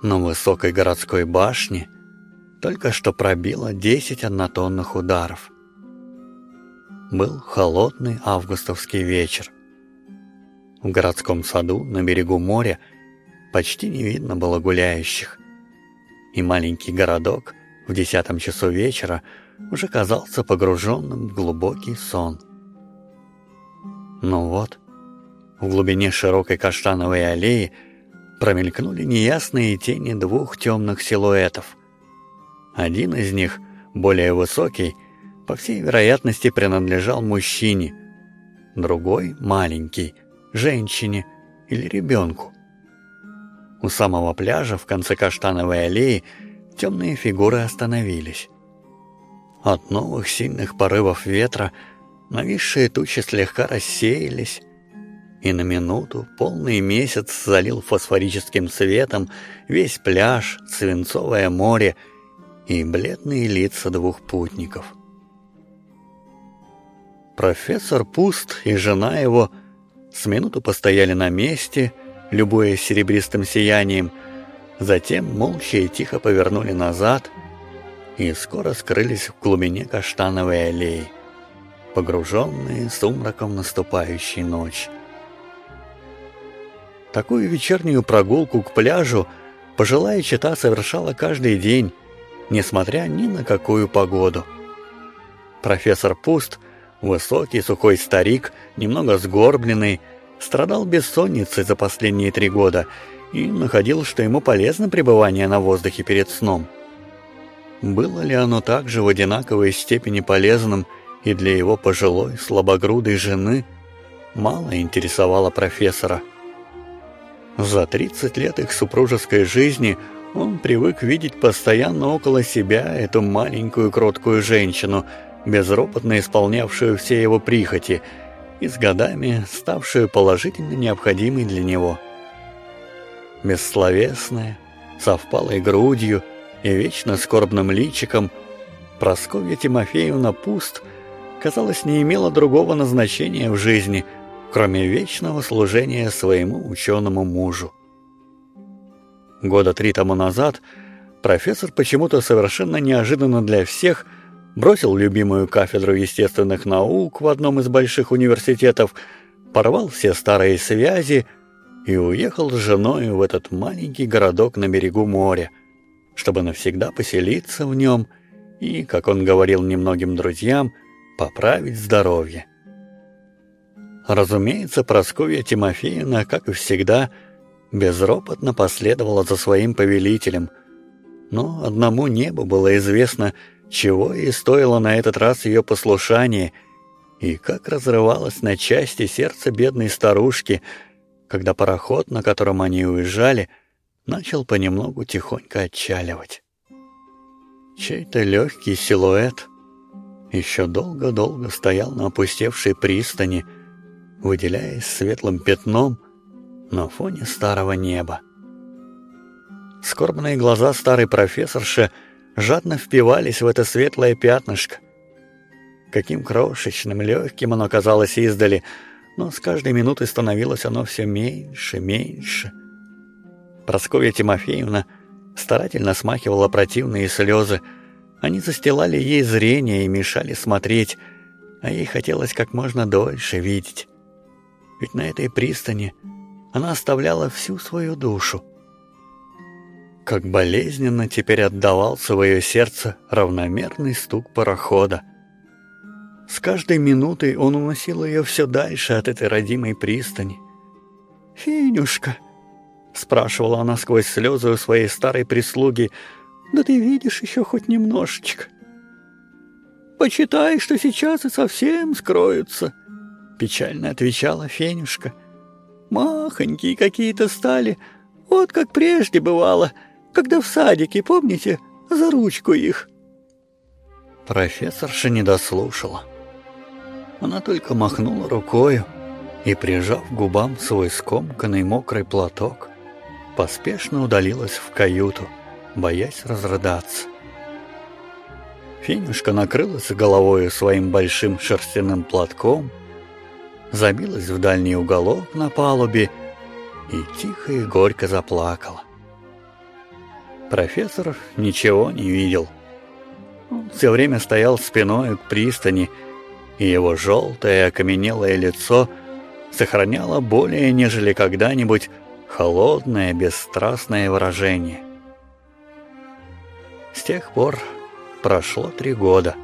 На высокой городской башне только что пробило 10 однотонных ударов. Был холодный августовский вечер. В городском саду на берегу моря почти не видно было гуляющих. И маленький городок в десятом часу вечера уже казался погруженным в глубокий сон. Но вот, в глубине широкой каштановой аллеи промелькнули неясные тени двух темных силуэтов. Один из них, более высокий, по всей вероятности принадлежал мужчине, другой, маленький, женщине или ребенку. У самого пляжа в конце каштановой аллеи темные фигуры остановились. От новых сильных порывов ветра нависшие тучи слегка рассеялись, и на минуту полный месяц залил фосфорическим светом весь пляж, свинцовое море и бледные лица двух путников. Профессор Пуст и жена его с минуту постояли на месте, любуясь серебристым сиянием, затем молча и тихо повернули назад и скоро скрылись в глубине каштановой аллеи, погруженные сумраком наступающей ночи. Такую вечернюю прогулку к пляжу пожилая чита совершала каждый день, несмотря ни на какую погоду. Профессор Пуст, высокий сухой старик, немного сгорбленный, страдал бессонницей за последние три года и находил, что ему полезно пребывание на воздухе перед сном. Было ли оно также в одинаковой степени полезным и для его пожилой, слабогрудой жены, мало интересовало профессора – за 30 лет их супружеской жизни он привык видеть постоянно около себя эту маленькую кроткую женщину, безропотно исполнявшую все его прихоти и с годами ставшую положительно необходимой для него. Бессловесная, со впалой грудью и вечно скорбным личиком, Прасковья Тимофеевна Пуст, казалось, не имела другого назначения в жизни – кроме вечного служения своему ученому мужу. Года три тому назад профессор почему-то совершенно неожиданно для всех бросил любимую кафедру естественных наук в одном из больших университетов, порвал все старые связи и уехал с женой в этот маленький городок на берегу моря, чтобы навсегда поселиться в нем и, как он говорил немногим друзьям, поправить здоровье. Разумеется, Прасковья Тимофеевна, как и всегда, безропотно последовала за своим повелителем. Но одному небу было известно, чего и стоило на этот раз ее послушание, и как разрывалось на части сердце бедной старушки, когда пароход, на котором они уезжали, начал понемногу тихонько отчаливать. Чей-то легкий силуэт еще долго-долго стоял на опустевшей пристани, выделяясь светлым пятном на фоне старого неба. Скорбные глаза старой профессорши жадно впивались в это светлое пятнышко. Каким крошечным, легким оно казалось издали, но с каждой минутой становилось оно все меньше, меньше. Прасковья Тимофеевна старательно смахивала противные слезы. Они застилали ей зрение и мешали смотреть, а ей хотелось как можно дольше видеть ведь на этой пристани она оставляла всю свою душу. Как болезненно теперь отдавал свое сердце равномерный стук парохода. С каждой минутой он уносил ее все дальше от этой родимой пристани. «Финюшка», — спрашивала она сквозь слезы у своей старой прислуги, «да ты видишь еще хоть немножечко. Почитай, что сейчас и совсем скроются». Печально отвечала Фенюшка. Махонькие какие-то стали, вот как прежде бывало, когда в садике, помните, за ручку их. Профессорша не дослушала. Она только махнула рукою и, прижав к губам свой скомканный мокрый платок, поспешно удалилась в каюту, боясь разрыдаться. Фенюшка накрылась головой своим большим шерстяным платком забилась в дальний уголок на палубе и тихо и горько заплакала. Профессор ничего не видел. Он все время стоял спиной к пристани, и его желтое окаменелое лицо сохраняло более нежели когда-нибудь холодное, бесстрастное выражение. С тех пор прошло три года.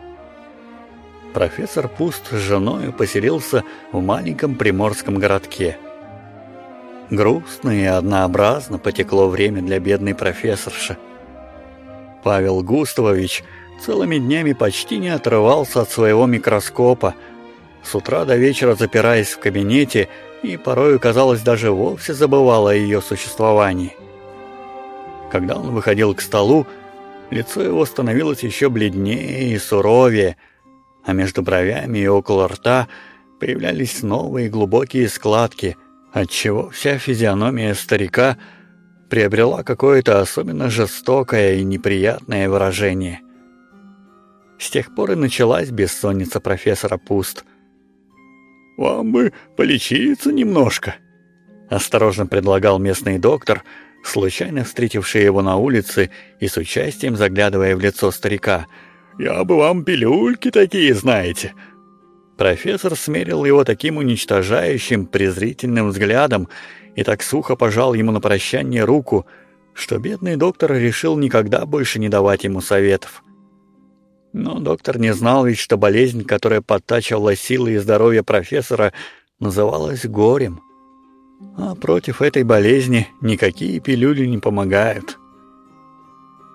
Профессор Пуст с женой поселился в маленьком приморском городке. Грустно и однообразно потекло время для бедной профессорши. Павел Густавович целыми днями почти не отрывался от своего микроскопа, с утра до вечера запираясь в кабинете и порою, казалось, даже вовсе забывал о ее существовании. Когда он выходил к столу, лицо его становилось еще бледнее и суровее, а между бровями и около рта появлялись новые глубокие складки, отчего вся физиономия старика приобрела какое-то особенно жестокое и неприятное выражение. С тех пор и началась бессонница профессора Пуст. «Вам бы полечиться немножко», — осторожно предлагал местный доктор, случайно встретивший его на улице и с участием заглядывая в лицо старика. «Я бы вам пилюльки такие, знаете». Профессор смерил его таким уничтожающим, презрительным взглядом и так сухо пожал ему на прощание руку, что бедный доктор решил никогда больше не давать ему советов. Но доктор не знал ведь, что болезнь, которая подтачивала силы и здоровье профессора, называлась горем. А против этой болезни никакие пилюли не помогают.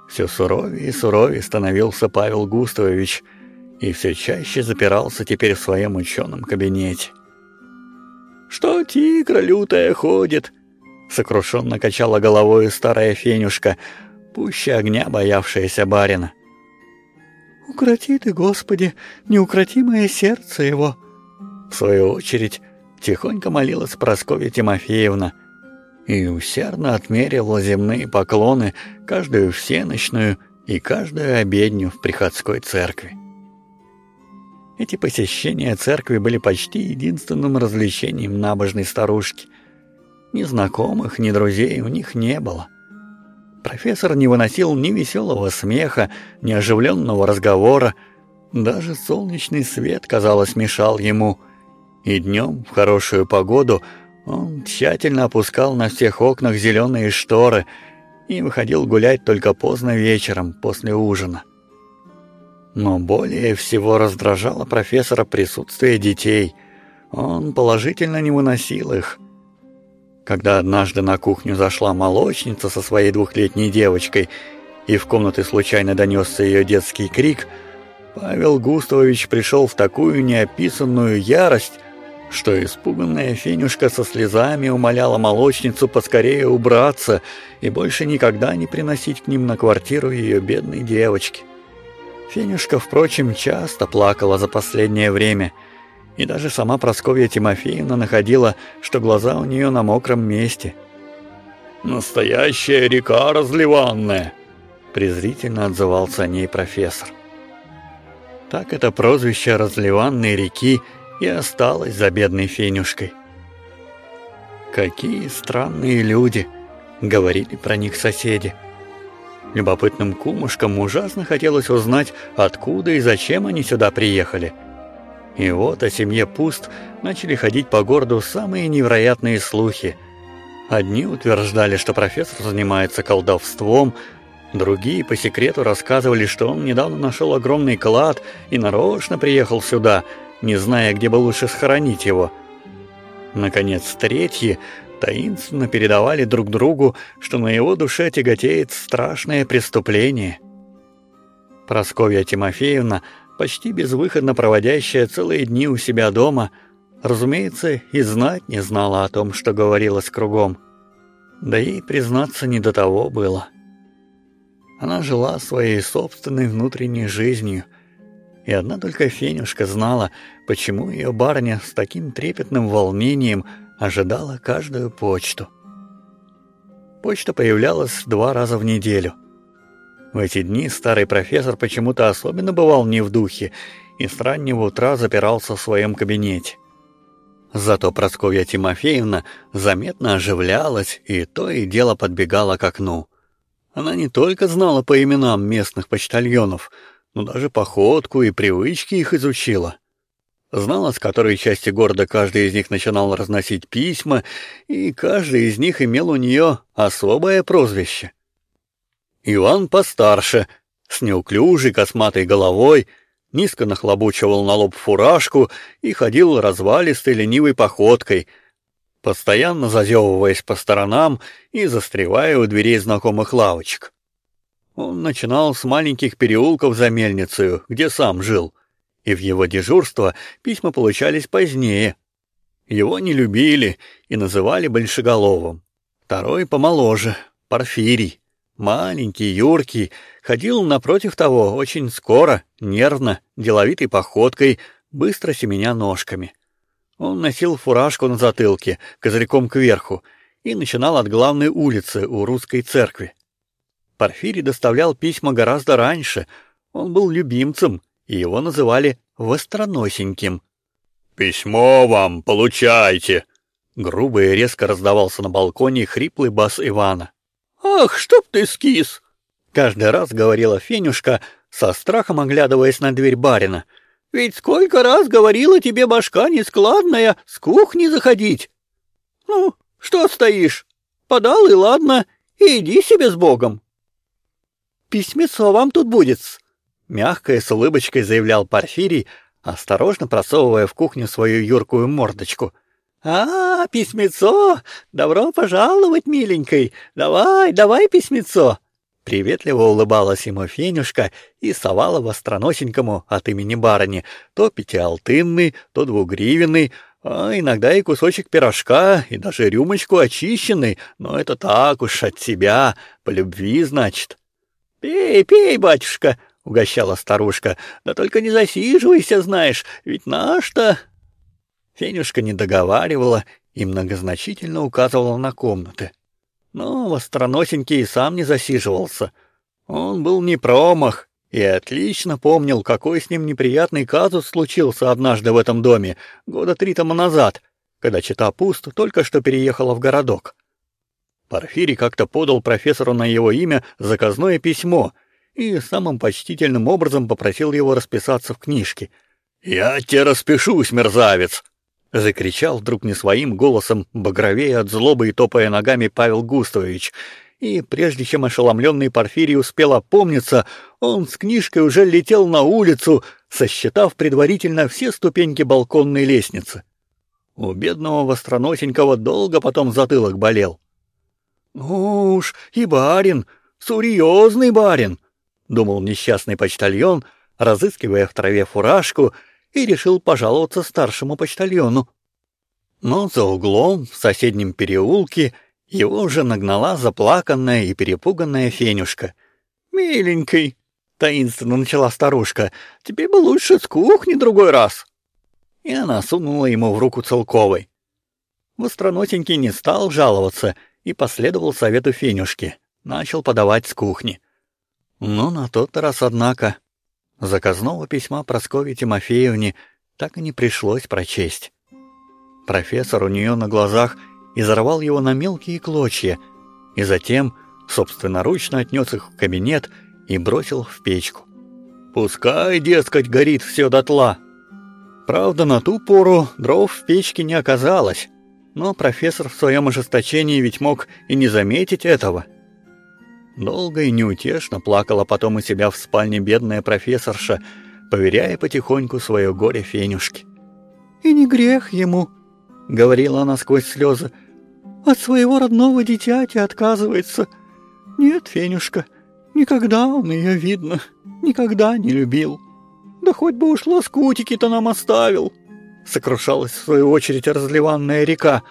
Все суровее и суровее становился Павел Густавович и все чаще запирался теперь в своем ученом кабинете. «Что тигра лютая ходит?» — сокрушенно качала головой старая фенюшка, пуще огня боявшаяся барина. «Укроти ты, Господи, неукротимое сердце его!» В свою очередь, тихонько молилась Прасковья Тимофеевна и усердно отмерила земные поклоны каждую всеночную и каждую обедню в приходской церкви. Эти посещения церкви были почти единственным развлечением набожной старушки. Ни знакомых, ни друзей у них не было — Профессор не выносил ни веселого смеха, ни оживленного разговора. Даже солнечный свет, казалось, мешал ему. И днем, в хорошую погоду, он тщательно опускал на всех окнах зеленые шторы и выходил гулять только поздно вечером, после ужина. Но более всего раздражало профессора присутствие детей. Он положительно не выносил их – когда однажды на кухню зашла молочница со своей двухлетней девочкой, и в комнаты случайно донесся ее детский крик, Павел Густавович пришел в такую неописанную ярость, что испуганная Фенюшка со слезами умоляла молочницу поскорее убраться и больше никогда не приносить к ним на квартиру ее бедной девочки. Фенюшка, впрочем, часто плакала за последнее время – и даже сама Просковья Тимофеевна находила, что глаза у нее на мокром месте. «Настоящая река разливанная!» — презрительно отзывался о ней профессор. Так это прозвище разливанной реки и осталось за бедной Фенюшкой. «Какие странные люди!» — говорили про них соседи. Любопытным кумушкам ужасно хотелось узнать, откуда и зачем они сюда приехали — и вот о семье Пуст начали ходить по городу самые невероятные слухи. Одни утверждали, что профессор занимается колдовством, другие по секрету рассказывали, что он недавно нашел огромный клад и нарочно приехал сюда, не зная, где бы лучше схоронить его. Наконец, третьи таинственно передавали друг другу, что на его душе тяготеет страшное преступление. Просковья Тимофеевна почти безвыходно проводящая целые дни у себя дома, разумеется, и знать не знала о том, что говорилось кругом. Да и, признаться, не до того было. Она жила своей собственной внутренней жизнью, и одна только Фенюшка знала, почему ее барыня с таким трепетным волнением ожидала каждую почту. Почта появлялась два раза в неделю — в эти дни старый профессор почему-то особенно бывал не в духе и с раннего утра запирался в своем кабинете. Зато Просковья Тимофеевна заметно оживлялась и то и дело подбегала к окну. Она не только знала по именам местных почтальонов, но даже походку и привычки их изучила. Знала, с которой части города каждый из них начинал разносить письма, и каждый из них имел у нее особое прозвище. Иван постарше, с неуклюжей косматой головой, низко нахлобучивал на лоб фуражку и ходил развалистой ленивой походкой, постоянно зазевываясь по сторонам и застревая у дверей знакомых лавочек. Он начинал с маленьких переулков за мельницей, где сам жил — и в его дежурство письма получались позднее. Его не любили и называли большеголовым. Второй помоложе, Порфирий, маленький, юркий, ходил напротив того очень скоро, нервно, деловитой походкой, быстро семеня ножками. Он носил фуражку на затылке, козырьком кверху, и начинал от главной улицы у русской церкви. Порфирий доставлял письма гораздо раньше, он был любимцем, и его называли «востроносеньким». «Письмо вам, получайте!» Грубо и резко раздавался на балконе хриплый бас Ивана. «Ах, чтоб ты скис!» Каждый раз говорила Фенюшка, со страхом оглядываясь на дверь барина. «Ведь сколько раз говорила тебе башка нескладная, с кухни заходить! Ну, что стоишь? Подал и ладно, иди себе с Богом!» «Письмецо вам тут будет Мягко с улыбочкой заявлял Порфирий, осторожно просовывая в кухню свою юркую мордочку. «А, письмецо! Добро пожаловать, миленькой! Давай, давай письмецо!» Приветливо улыбалась ему Фенюшка и совала востроносенькому от имени барыни то пятиалтынный, то двугривенный, а иногда и кусочек пирожка, и даже рюмочку очищенной, но это так уж от себя, по любви, значит. «Пей, пей, батюшка!» — угощала старушка. «Да только не засиживайся, знаешь, ведь наш-то...» Фенюшка не договаривала и многозначительно указывала на комнаты. Но востроносенький и сам не засиживался. Он был не промах и отлично помнил, какой с ним неприятный казус случился однажды в этом доме, года три тому назад, когда чита Пуст только что переехала в городок. Порфирий как-то подал профессору на его имя заказное письмо — и самым почтительным образом попросил его расписаться в книжке. «Я тебе распишусь, мерзавец!» — закричал вдруг не своим голосом, багровее от злобы и топая ногами Павел Густович. И прежде чем ошеломленный Порфирий успел опомниться, он с книжкой уже летел на улицу, сосчитав предварительно все ступеньки балконной лестницы. У бедного востроносенького долго потом затылок болел. «Ну уж и барин, серьезный барин!» думал несчастный почтальон, разыскивая в траве фуражку, и решил пожаловаться старшему почтальону. Но за углом, в соседнем переулке, его уже нагнала заплаканная и перепуганная Фенюшка. «Миленький», — таинственно начала старушка, — «тебе бы лучше с кухни другой раз». И она сунула ему в руку целковой. Востроносенький не стал жаловаться и последовал совету Фенюшки, начал подавать с кухни. Но на тот раз, однако, заказного письма Прасковье Тимофеевне так и не пришлось прочесть. Профессор у нее на глазах изорвал его на мелкие клочья и затем собственноручно отнес их в кабинет и бросил в печку. Пускай, дескать, горит все дотла. Правда, на ту пору дров в печке не оказалось, но профессор в своем ожесточении ведь мог и не заметить этого — Долго и неутешно плакала потом у себя в спальне бедная профессорша, поверяя потихоньку свое горе Фенюшке. «И не грех ему», — говорила она сквозь слезы, — «от своего родного дитяти отказывается. Нет, Фенюшка, никогда он ее, видно, никогда не любил. Да хоть бы уж лоскутики-то нам оставил», — сокрушалась в свою очередь разливанная река.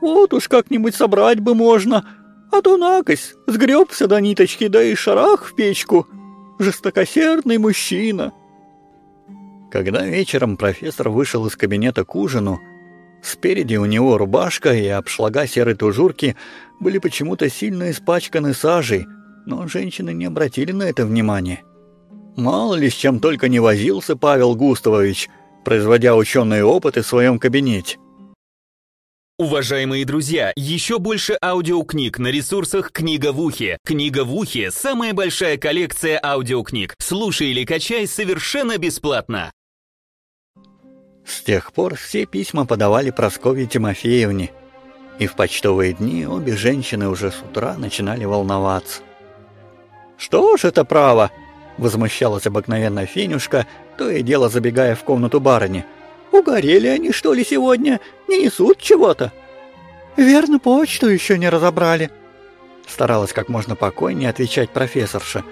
«Вот уж как-нибудь собрать бы можно», — а то накось, сгребся до ниточки, да и шарах в печку. Жестокосердный мужчина. Когда вечером профессор вышел из кабинета к ужину, спереди у него рубашка и обшлага серой тужурки были почему-то сильно испачканы сажей, но женщины не обратили на это внимания. Мало ли с чем только не возился Павел Густавович, производя ученые опыты в своем кабинете. Уважаемые друзья, еще больше аудиокниг на ресурсах «Книга в ухе». «Книга в ухе» — самая большая коллекция аудиокниг. Слушай или качай совершенно бесплатно. С тех пор все письма подавали Прасковье Тимофеевне, и в почтовые дни обе женщины уже с утра начинали волноваться. «Что ж это право?» — возмущалась обыкновенно Фенюшка, то и дело забегая в комнату барыни. «Угорели они, что ли, сегодня? Не несут чего-то?» «Верно, почту еще не разобрали», — старалась как можно покойнее отвечать профессорша.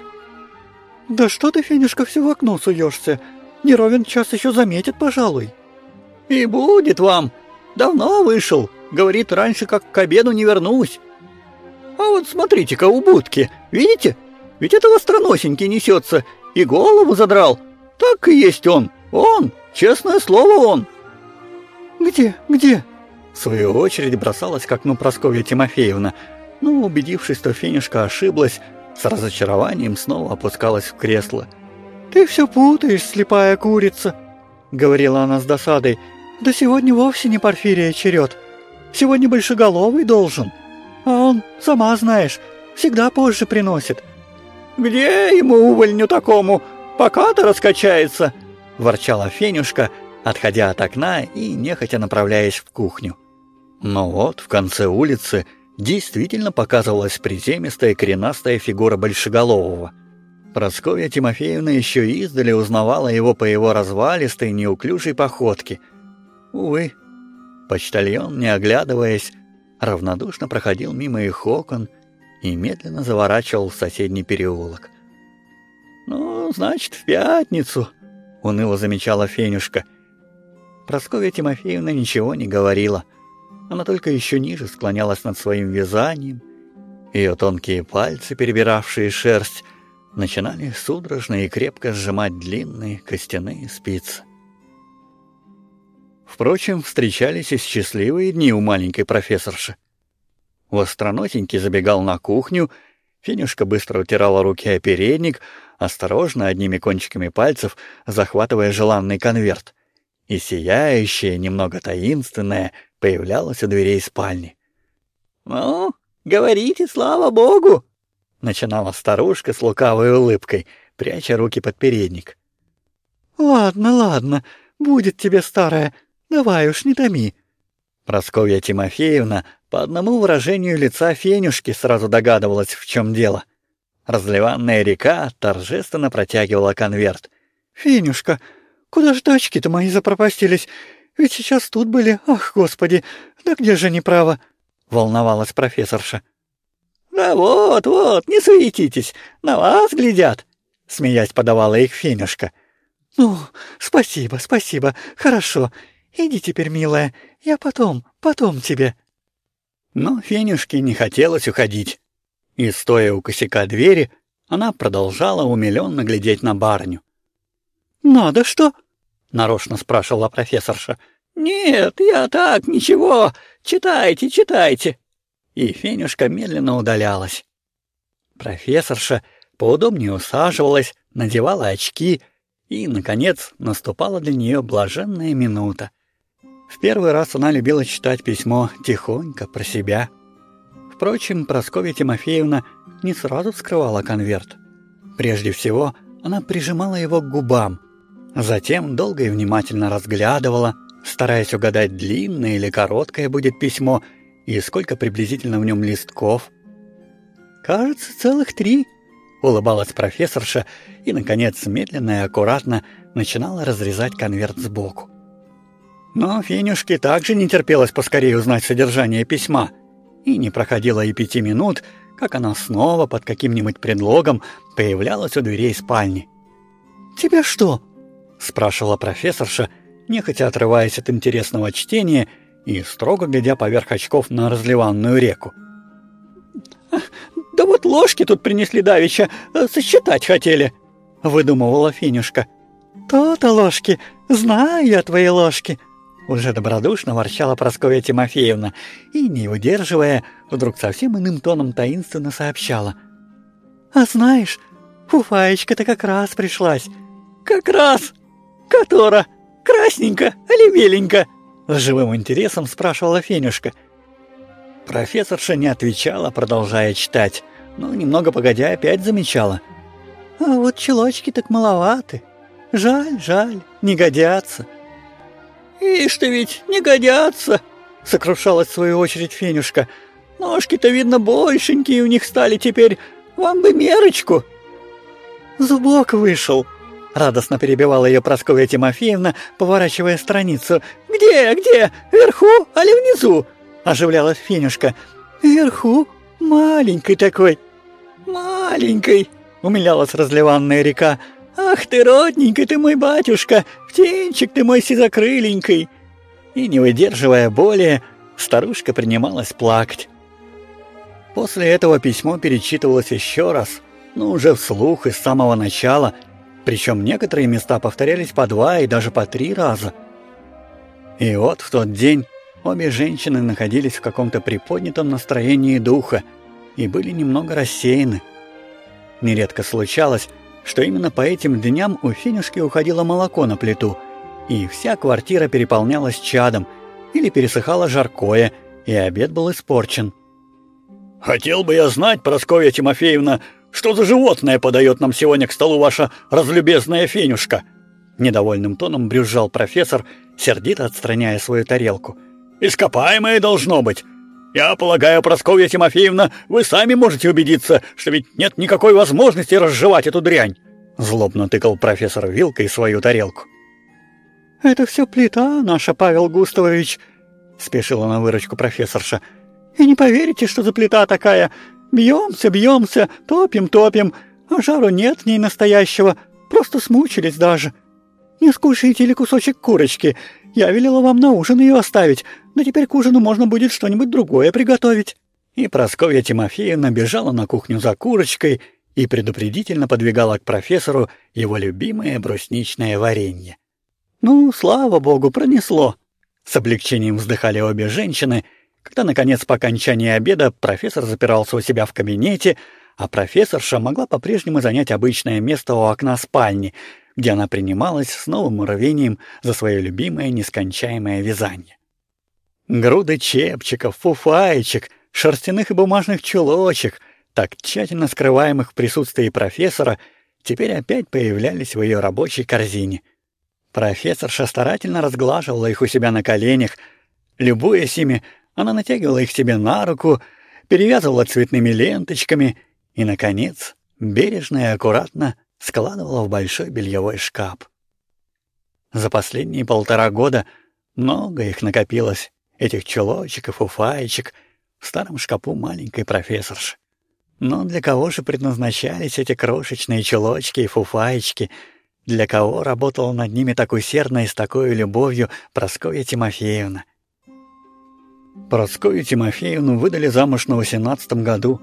«Да что ты, Фенюшка, все в окно суешься? Не ровен час еще заметит, пожалуй». «И будет вам. Давно вышел. Говорит, раньше как к обеду не вернусь. А вот смотрите-ка у будки, видите? Ведь это востроносенький несется и голову задрал. Так и есть он. Он, честное слово, он». «Где, где?» В свою очередь бросалась к окну Прасковья Тимофеевна, но, убедившись, что Фенюшка ошиблась, с разочарованием снова опускалась в кресло. «Ты все путаешь, слепая курица», — говорила она с досадой. «Да сегодня вовсе не Порфирия черед. Сегодня Большеголовый должен. А он, сама знаешь, всегда позже приносит». «Где ему увольню такому? Пока-то раскачается», — ворчала Фенюшка, отходя от окна и нехотя направляясь в кухню. Но вот в конце улицы действительно показывалась приземистая коренастая фигура Большеголового. Просковья Тимофеевна еще издали узнавала его по его развалистой, неуклюжей походке. Увы, почтальон, не оглядываясь, равнодушно проходил мимо их окон и медленно заворачивал в соседний переулок. «Ну, значит, в пятницу», — уныло замечала Фенюшка. Прасковья Тимофеевна ничего не говорила. Она только еще ниже склонялась над своим вязанием. Ее тонкие пальцы, перебиравшие шерсть, начинали судорожно и крепко сжимать длинные костяные спицы. Впрочем, встречались и счастливые дни у маленькой профессорши. Востроносенький забегал на кухню, Финюшка быстро утирала руки о передник, осторожно одними кончиками пальцев захватывая желанный конверт — и сияющая, немного таинственная, появлялась у дверей спальни. «Ну, говорите, слава богу!» — начинала старушка с лукавой улыбкой, пряча руки под передник. «Ладно, ладно, будет тебе старая, давай уж не томи». Просковья Тимофеевна по одному выражению лица Фенюшки сразу догадывалась, в чем дело. Разливанная река торжественно протягивала конверт. «Фенюшка, Куда ж тачки-то мои запропастились? Ведь сейчас тут были. Ах, господи, да где же неправо?» — волновалась профессорша. «Да вот, вот, не суетитесь, на вас глядят!» — смеясь подавала их Фенюшка. «Ну, спасибо, спасибо, хорошо. Иди теперь, милая, я потом, потом тебе». Но Фенюшке не хотелось уходить. И, стоя у косяка двери, она продолжала умиленно глядеть на барню. «Надо что?» — нарочно спрашивала профессорша. «Нет, я так, ничего. Читайте, читайте». И Фенюшка медленно удалялась. Профессорша поудобнее усаживалась, надевала очки, и, наконец, наступала для нее блаженная минута. В первый раз она любила читать письмо тихонько, про себя. Впрочем, Прасковья Тимофеевна не сразу вскрывала конверт. Прежде всего, она прижимала его к губам — Затем долго и внимательно разглядывала, стараясь угадать, длинное или короткое будет письмо и сколько приблизительно в нем листков. «Кажется, целых три», — улыбалась профессорша и, наконец, медленно и аккуратно начинала разрезать конверт сбоку. Но Фенюшке также не терпелось поскорее узнать содержание письма, и не проходило и пяти минут, как она снова под каким-нибудь предлогом появлялась у дверей спальни. «Тебя что, спрашивала профессорша, нехотя отрываясь от интересного чтения и строго глядя поверх очков на разливанную реку. «Да вот ложки тут принесли давеча, э, сосчитать хотели», — выдумывала Финюшка. «То-то ложки, знаю я твои ложки», — уже добродушно ворчала Прасковья Тимофеевна и, не удерживая, вдруг совсем иным тоном таинственно сообщала. «А знаешь, фуфаечка-то как раз пришлась». «Как раз!» «Котора? Красненько или беленько?» — с живым интересом спрашивала Фенюшка. Профессорша не отвечала, продолжая читать, но немного погодя опять замечала. «А вот чулочки так маловаты. Жаль, жаль, не годятся». «Ишь ты ведь, не годятся!» — сокрушалась в свою очередь Фенюшка. «Ножки-то, видно, большенькие у них стали теперь. Вам бы мерочку!» «Зубок вышел!» — радостно перебивала ее Прасковья Тимофеевна, поворачивая страницу. «Где, где? Вверху, али внизу?» — оживлялась Фенюшка. «Вверху? Маленький такой!» «Маленький!» — умилялась разливанная река. «Ах ты, родненький ты мой батюшка! Птенчик ты мой сизокрыленький!» И, не выдерживая боли, старушка принималась плакать. После этого письмо перечитывалось еще раз, но уже вслух и с самого начала, причем некоторые места повторялись по два и даже по три раза. И вот в тот день обе женщины находились в каком-то приподнятом настроении духа и были немного рассеяны. Нередко случалось, что именно по этим дням у Финюшки уходило молоко на плиту, и вся квартира переполнялась чадом, или пересыхало жаркое, и обед был испорчен. «Хотел бы я знать, Прасковья Тимофеевна, что за животное подает нам сегодня к столу ваша разлюбезная Фенюшка?» Недовольным тоном брюзжал профессор, сердито отстраняя свою тарелку. «Ископаемое должно быть. Я полагаю, Прасковья Тимофеевна, вы сами можете убедиться, что ведь нет никакой возможности разжевать эту дрянь!» Злобно тыкал профессор вилкой свою тарелку. «Это все плита наша, Павел Густавович», — спешила на выручку профессорша. «И не поверите, что за плита такая. Бьемся, бьемся, топим, топим, а жару нет в ней настоящего, просто смучились даже. Не скушаете ли кусочек курочки? Я велела вам на ужин ее оставить, но теперь к ужину можно будет что-нибудь другое приготовить». И Прасковья Тимофеевна бежала на кухню за курочкой и предупредительно подвигала к профессору его любимое брусничное варенье. «Ну, слава богу, пронесло!» С облегчением вздыхали обе женщины, когда, наконец, по окончании обеда профессор запирался у себя в кабинете, а профессорша могла по-прежнему занять обычное место у окна спальни, где она принималась с новым рвением за свое любимое нескончаемое вязание. Груды чепчиков, фуфаечек, шерстяных и бумажных чулочек, так тщательно скрываемых в присутствии профессора, теперь опять появлялись в ее рабочей корзине. Профессорша старательно разглаживала их у себя на коленях. Любуясь ими, она натягивала их себе на руку, перевязывала цветными ленточками и, наконец, бережно и аккуратно складывала в большой бельевой шкаф. За последние полтора года много их накопилось, этих чулочек и фуфаечек, в старом шкапу маленькой профессорши. Но для кого же предназначались эти крошечные чулочки и фуфаечки? Для кого работала над ними так усердно и с такой любовью Прасковья Тимофеевна? Прасковью Тимофеевну выдали замуж на восемнадцатом году.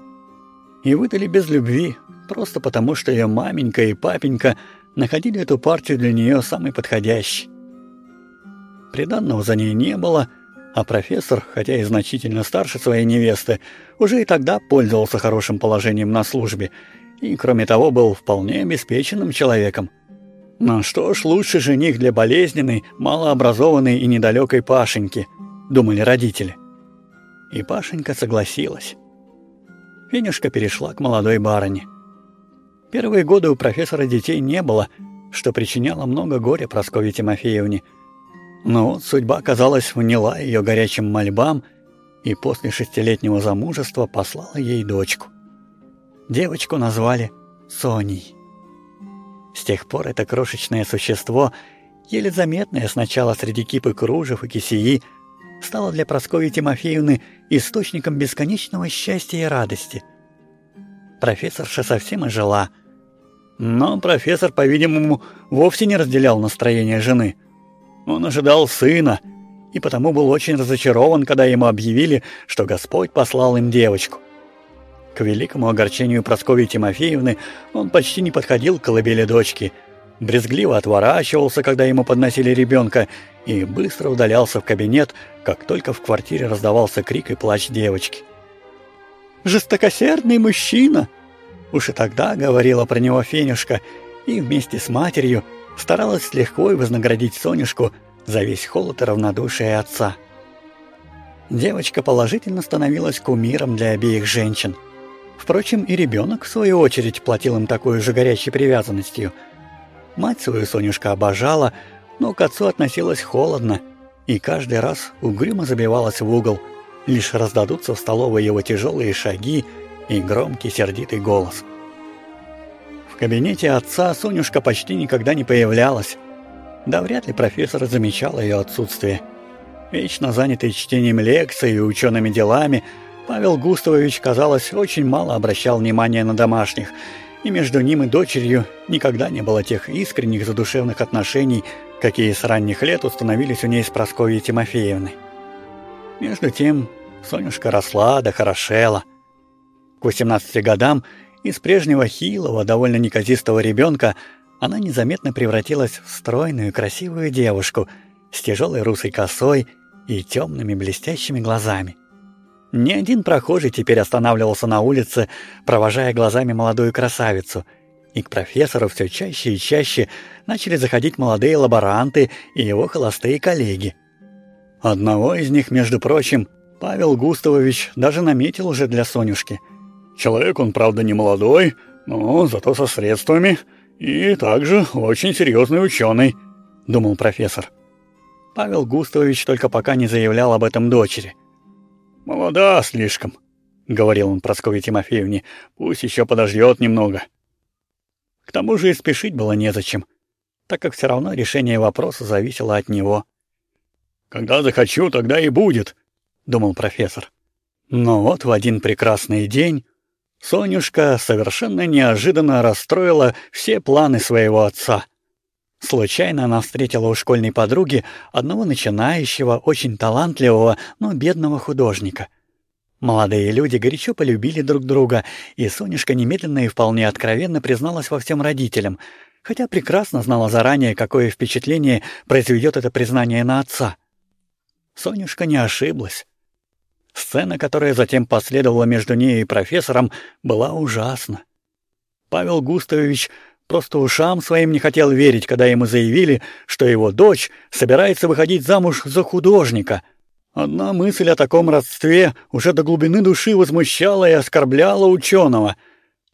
И выдали без любви, просто потому что ее маменька и папенька находили эту партию для нее самой подходящей. Приданного за ней не было, а профессор, хотя и значительно старше своей невесты, уже и тогда пользовался хорошим положением на службе и, кроме того, был вполне обеспеченным человеком. Ну что ж, лучше жених для болезненной, малообразованной и недалекой Пашеньки, думали родители. И Пашенька согласилась. Фенюшка перешла к молодой барыне. Первые годы у профессора детей не было, что причиняло много горя Прасковье Тимофеевне. Но вот судьба, казалось, вняла ее горячим мольбам и после шестилетнего замужества послала ей дочку. Девочку назвали Соней. С тех пор это крошечное существо, еле заметное сначала среди кипы кружев и кисеи, стало для Прасковьи Тимофеевны источником бесконечного счастья и радости. Профессорша совсем ожила — но профессор, по-видимому, вовсе не разделял настроение жены. Он ожидал сына, и потому был очень разочарован, когда ему объявили, что Господь послал им девочку. К великому огорчению Прасковьи Тимофеевны он почти не подходил к колыбели дочки, брезгливо отворачивался, когда ему подносили ребенка, и быстро удалялся в кабинет, как только в квартире раздавался крик и плач девочки. «Жестокосердный мужчина!» Уж и тогда говорила про него Фенюшка, и вместе с матерью старалась легко и вознаградить Сонюшку за весь холод и равнодушие отца. Девочка положительно становилась кумиром для обеих женщин. Впрочем, и ребенок, в свою очередь, платил им такой же горячей привязанностью. Мать свою Сонюшка обожала, но к отцу относилась холодно, и каждый раз угрюмо забивалась в угол, лишь раздадутся в столовой его тяжелые шаги и громкий сердитый голос. В кабинете отца Сонюшка почти никогда не появлялась. Да вряд ли профессор замечал ее отсутствие. Вечно занятый чтением лекций и учеными делами, Павел Густавович, казалось, очень мало обращал внимания на домашних, и между ним и дочерью никогда не было тех искренних задушевных отношений, какие с ранних лет установились у ней с Прасковьей Тимофеевной. Между тем, Сонюшка росла да хорошела. К 18 годам из прежнего хилого, довольно неказистого ребенка она незаметно превратилась в стройную красивую девушку с тяжелой русой косой и темными блестящими глазами. Ни один прохожий теперь останавливался на улице, провожая глазами молодую красавицу, и к профессору все чаще и чаще начали заходить молодые лаборанты и его холостые коллеги. Одного из них, между прочим, Павел Густавович даже наметил уже для Сонюшки. Человек он, правда, не молодой, но зато со средствами, и также очень серьезный ученый, думал профессор. Павел Густавович только пока не заявлял об этом дочери. «Молода слишком», — говорил он Прасковье Тимофеевне, — «пусть еще подождет немного». К тому же и спешить было незачем, так как все равно решение вопроса зависело от него. «Когда захочу, тогда и будет», — думал профессор. Но вот в один прекрасный день Сонюшка совершенно неожиданно расстроила все планы своего отца. Случайно она встретила у школьной подруги одного начинающего, очень талантливого, но бедного художника. Молодые люди горячо полюбили друг друга, и Сонюшка немедленно и вполне откровенно призналась во всем родителям, хотя прекрасно знала заранее, какое впечатление произведет это признание на отца. Сонюшка не ошиблась. Сцена, которая затем последовала между ней и профессором, была ужасна. Павел Густавович просто ушам своим не хотел верить, когда ему заявили, что его дочь собирается выходить замуж за художника. Одна мысль о таком родстве уже до глубины души возмущала и оскорбляла ученого.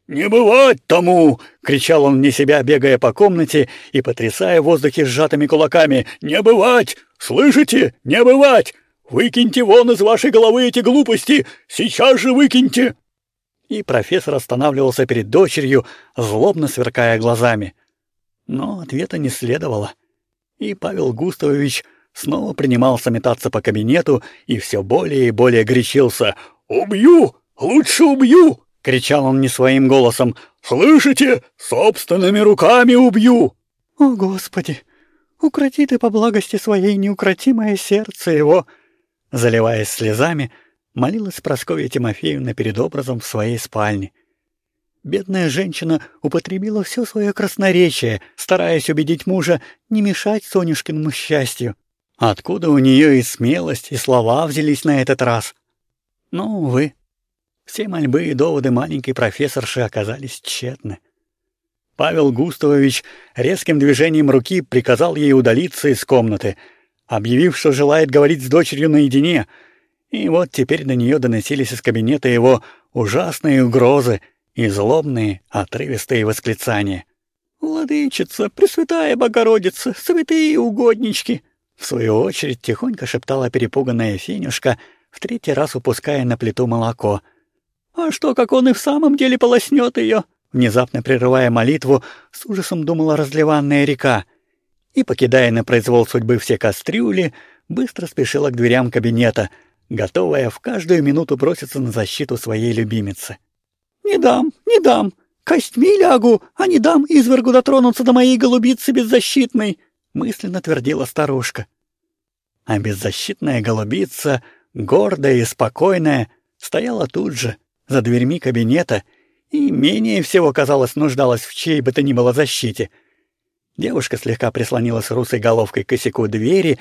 «Не бывать тому!» — кричал он вне себя, бегая по комнате и потрясая в воздухе сжатыми кулаками. «Не бывать! Слышите? Не бывать! Выкиньте вон из вашей головы эти глупости! Сейчас же выкиньте!» И профессор останавливался перед дочерью, злобно сверкая глазами. Но ответа не следовало. И Павел Густавович снова принимался метаться по кабинету и все более и более горячился. «Убью! Лучше убью!» — кричал он не своим голосом. «Слышите? Собственными руками убью!» «О, Господи! Укроти ты по благости своей неукротимое сердце его!» Заливаясь слезами, молилась Прасковья Тимофеевна перед образом в своей спальне. Бедная женщина употребила все свое красноречие, стараясь убедить мужа не мешать Сонюшкиному счастью. Откуда у нее и смелость, и слова взялись на этот раз? Но, увы, все мольбы и доводы маленькой профессорши оказались тщетны. Павел Густавович резким движением руки приказал ей удалиться из комнаты, объявив, что желает говорить с дочерью наедине. И вот теперь до нее доносились из кабинета его ужасные угрозы и злобные, отрывистые восклицания. «Владычица, Пресвятая Богородица, святые угоднички!» В свою очередь тихонько шептала перепуганная Финюшка, в третий раз упуская на плиту молоко. «А что, как он и в самом деле полоснет ее?» Внезапно прерывая молитву, с ужасом думала разливанная река и, покидая на произвол судьбы все кастрюли, быстро спешила к дверям кабинета, готовая в каждую минуту броситься на защиту своей любимицы. «Не дам, не дам! Костьми лягу, а не дам извергу дотронуться до моей голубицы беззащитной!» мысленно твердила старушка. А беззащитная голубица, гордая и спокойная, стояла тут же, за дверьми кабинета, и менее всего, казалось, нуждалась в чьей бы то ни было защите. Девушка слегка прислонилась русой головкой к косяку двери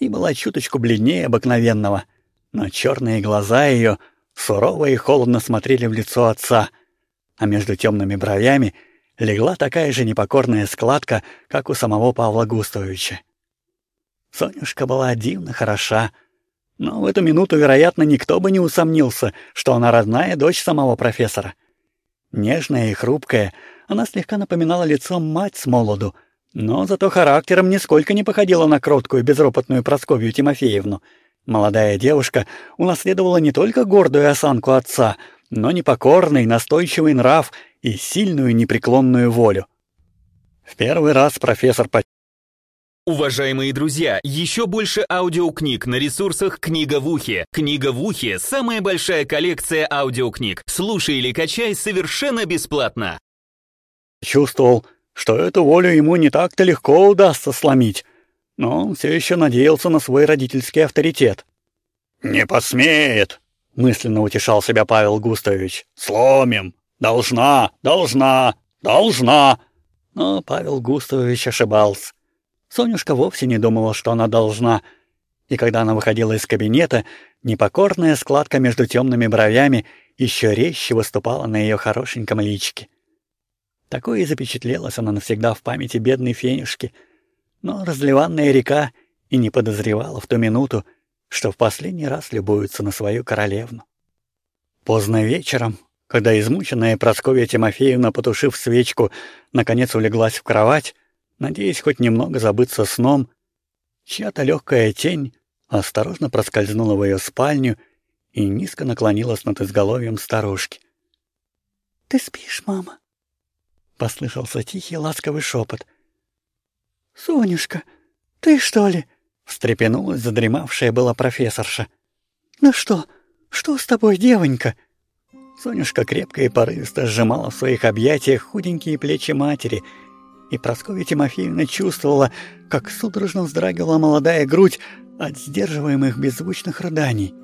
и была чуточку бледнее обыкновенного, но черные глаза ее сурово и холодно смотрели в лицо отца, а между темными бровями легла такая же непокорная складка, как у самого Павла Густавовича. Сонюшка была дивно хороша, но в эту минуту, вероятно, никто бы не усомнился, что она родная дочь самого профессора. Нежная и хрупкая, она слегка напоминала лицом мать с молоду, но зато характером нисколько не походила на кроткую, безропотную Просковью Тимофеевну. Молодая девушка унаследовала не только гордую осанку отца, но непокорный, настойчивый нрав и сильную непреклонную волю. В первый раз профессор Уважаемые друзья, еще больше аудиокниг на ресурсах «Книга в ухе». «Книга в ухе» — самая большая коллекция аудиокниг. Слушай или качай совершенно бесплатно. Чувствовал, что эту волю ему не так-то легко удастся сломить, но он все еще надеялся на свой родительский авторитет. «Не посмеет!» — мысленно утешал себя Павел Густавович. «Сломим! Должна! Должна! Должна!» Но Павел Густавович ошибался. Сонюшка вовсе не думала, что она должна. И когда она выходила из кабинета, непокорная складка между темными бровями еще резче выступала на ее хорошеньком личике. Такое и запечатлелась она навсегда в памяти бедной фенюшки. Но разливанная река и не подозревала в ту минуту, что в последний раз любуется на свою королевну. Поздно вечером, когда измученная Прасковья Тимофеевна, потушив свечку, наконец улеглась в кровать, надеясь хоть немного забыться сном, чья-то легкая тень осторожно проскользнула в ее спальню и низко наклонилась над изголовьем старушки. «Ты спишь, мама?» — послышался тихий ласковый шепот. «Сонюшка, ты что ли?» — встрепенулась задремавшая была профессорша. «Ну что, что с тобой, девонька?» Сонюшка крепко и порывисто сжимала в своих объятиях худенькие плечи матери — и Прасковья Тимофеевна чувствовала, как судорожно вздрагивала молодая грудь от сдерживаемых беззвучных рыданий.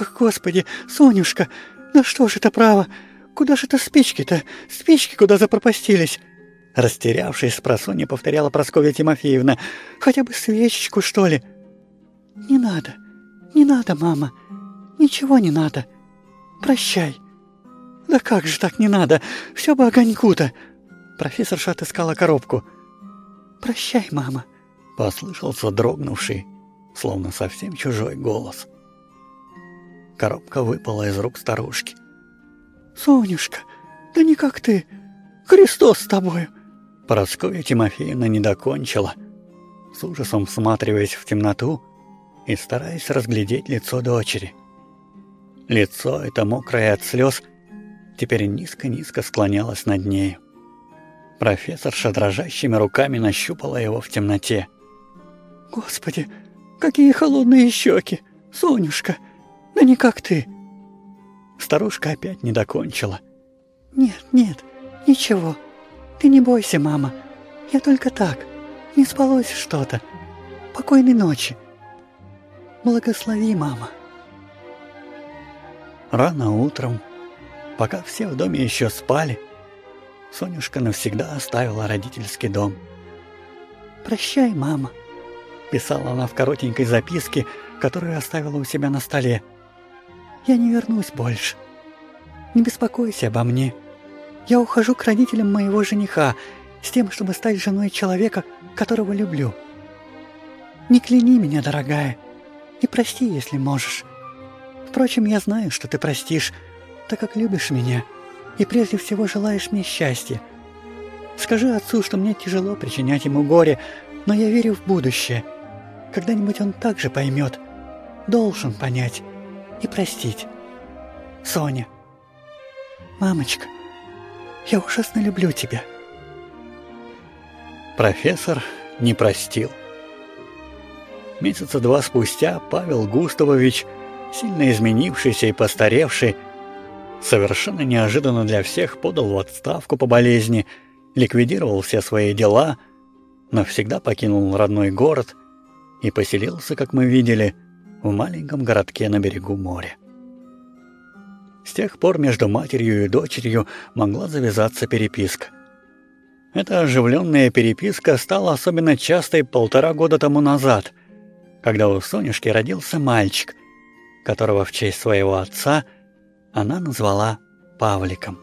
«Ах, Господи, Сонюшка, да что ж это право? Куда же это спички-то? Спички куда запропастились?» Растерявшись, просонья повторяла Прасковья Тимофеевна. «Хотя бы свечечку, что ли?» «Не надо, не надо, мама, ничего не надо. Прощай». «Да как же так не надо? Все бы огоньку-то!» Профессорша отыскала коробку. «Прощай, мама», — послышался дрогнувший, словно совсем чужой голос. Коробка выпала из рук старушки. «Сонюшка, да не как ты! Христос с тобою!» Прасковья Тимофеевна не докончила, с ужасом всматриваясь в темноту и стараясь разглядеть лицо дочери. Лицо это мокрое от слез теперь низко-низко склонялось над нею. Профессорша дрожащими руками нащупала его в темноте. «Господи, какие холодные щеки! Сонюшка, да не как ты!» Старушка опять не докончила. «Нет, нет, ничего. Ты не бойся, мама. Я только так. Не спалось что-то. Покойной ночи. Благослови, мама». Рано утром, пока все в доме еще спали, Сонюшка навсегда оставила родительский дом. «Прощай, мама», — писала она в коротенькой записке, которую оставила у себя на столе. «Я не вернусь больше. Не беспокойся обо мне. Я ухожу к родителям моего жениха с тем, чтобы стать женой человека, которого люблю. Не кляни меня, дорогая, и прости, если можешь. Впрочем, я знаю, что ты простишь, так как любишь меня» и прежде всего желаешь мне счастья. Скажи отцу, что мне тяжело причинять ему горе, но я верю в будущее. Когда-нибудь он также поймет, должен понять и простить. Соня. Мамочка, я ужасно люблю тебя. Профессор не простил. Месяца два спустя Павел Густавович, сильно изменившийся и постаревший, совершенно неожиданно для всех подал в отставку по болезни, ликвидировал все свои дела, навсегда покинул родной город и поселился, как мы видели, в маленьком городке на берегу моря. С тех пор между матерью и дочерью могла завязаться переписка. Эта оживленная переписка стала особенно частой полтора года тому назад, когда у Сонюшки родился мальчик, которого в честь своего отца – она назвала Павликом.